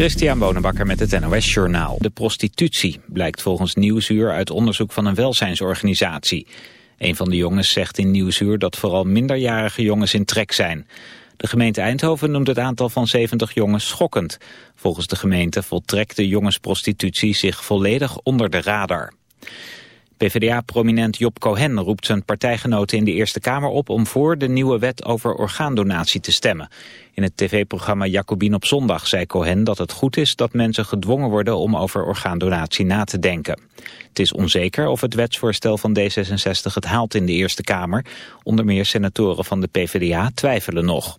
Christian Bonenbakker met het NOS Journaal. De prostitutie blijkt volgens Nieuwsuur uit onderzoek van een welzijnsorganisatie. Een van de jongens zegt in Nieuwsuur dat vooral minderjarige jongens in trek zijn. De gemeente Eindhoven noemt het aantal van 70 jongens schokkend. Volgens de gemeente voltrekt de jongensprostitutie zich volledig onder de radar. PvdA-prominent Job Cohen roept zijn partijgenoten in de Eerste Kamer op om voor de nieuwe wet over orgaandonatie te stemmen. In het tv-programma Jacobin op zondag zei Cohen dat het goed is dat mensen gedwongen worden om over orgaandonatie na te denken. Het is onzeker of het wetsvoorstel van D66 het haalt in de Eerste Kamer. Onder meer senatoren van de PvdA twijfelen nog.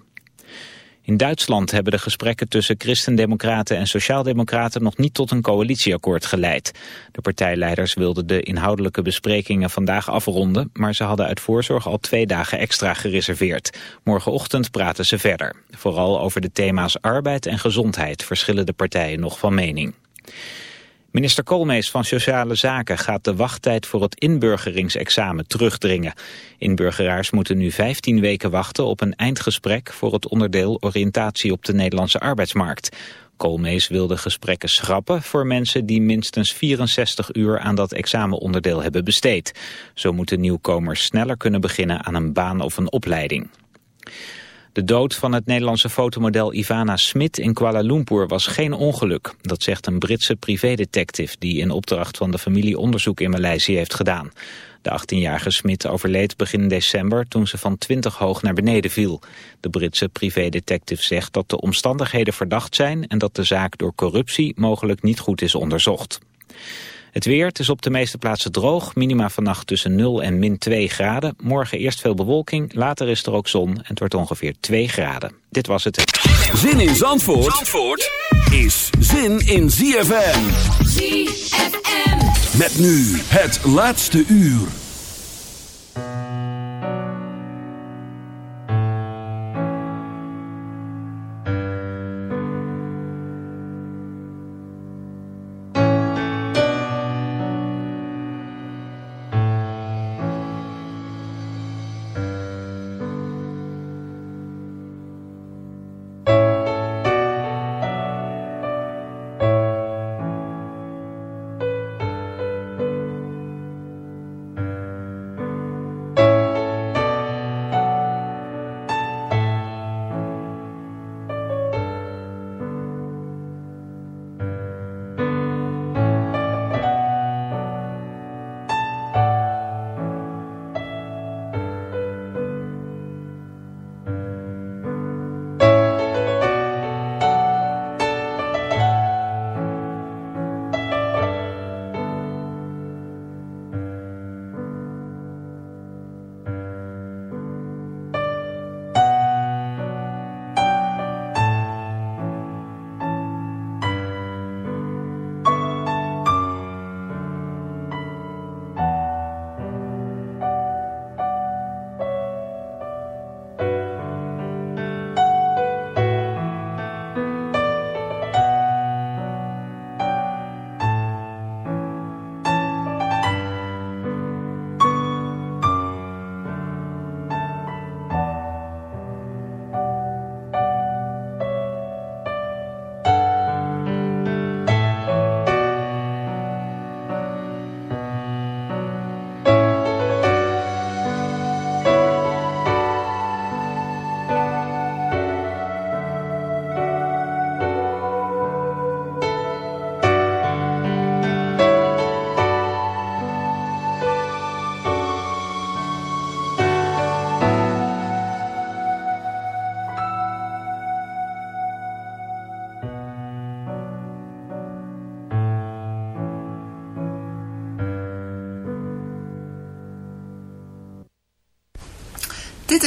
In Duitsland hebben de gesprekken tussen christendemocraten en sociaaldemocraten nog niet tot een coalitieakkoord geleid. De partijleiders wilden de inhoudelijke besprekingen vandaag afronden, maar ze hadden uit voorzorg al twee dagen extra gereserveerd. Morgenochtend praten ze verder. Vooral over de thema's arbeid en gezondheid verschillen de partijen nog van mening. Minister Koolmees van Sociale Zaken gaat de wachttijd voor het inburgeringsexamen terugdringen. Inburgeraars moeten nu 15 weken wachten op een eindgesprek voor het onderdeel oriëntatie op de Nederlandse arbeidsmarkt. Koolmees wil de gesprekken schrappen voor mensen die minstens 64 uur aan dat examenonderdeel hebben besteed. Zo moeten nieuwkomers sneller kunnen beginnen aan een baan of een opleiding. De dood van het Nederlandse fotomodel Ivana Smit in Kuala Lumpur was geen ongeluk. Dat zegt een Britse privédetective die in opdracht van de familie onderzoek in Maleisië heeft gedaan. De 18-jarige Smit overleed begin december toen ze van 20 hoog naar beneden viel. De Britse privédetective zegt dat de omstandigheden verdacht zijn en dat de zaak door corruptie mogelijk niet goed is onderzocht. Het weer, het is op de meeste plaatsen droog. Minima vannacht tussen 0 en min 2 graden. Morgen eerst veel bewolking, later is er ook zon en het wordt ongeveer 2 graden. Dit was het. Zin in Zandvoort, Zandvoort is zin in ZFM. ZFM. Met nu het laatste uur.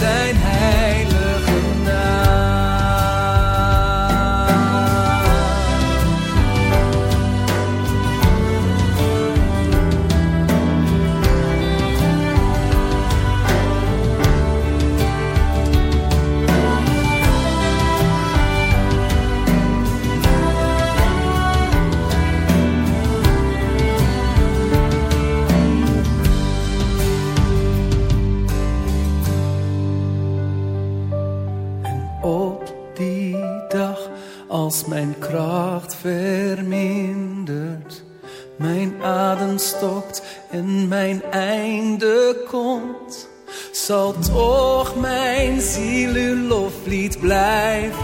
在 mijn einde komt, zal toch mijn ziel uw loflied blijven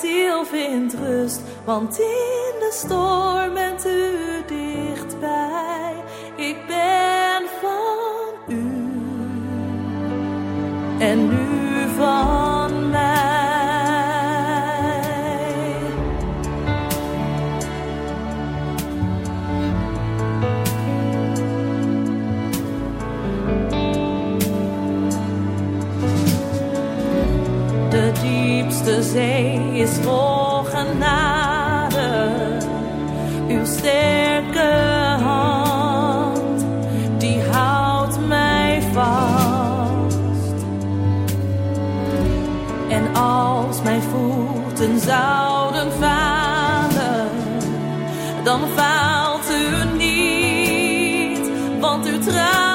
ziel vindt rust, want in de storm bent u dichtbij. Ik ben van u en u van mij. De diepste zee vol. Uw sterke hand, die houdt mij vast. En als mijn voeten zouden falen, dan faalt u niet, want trouw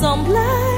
don't blame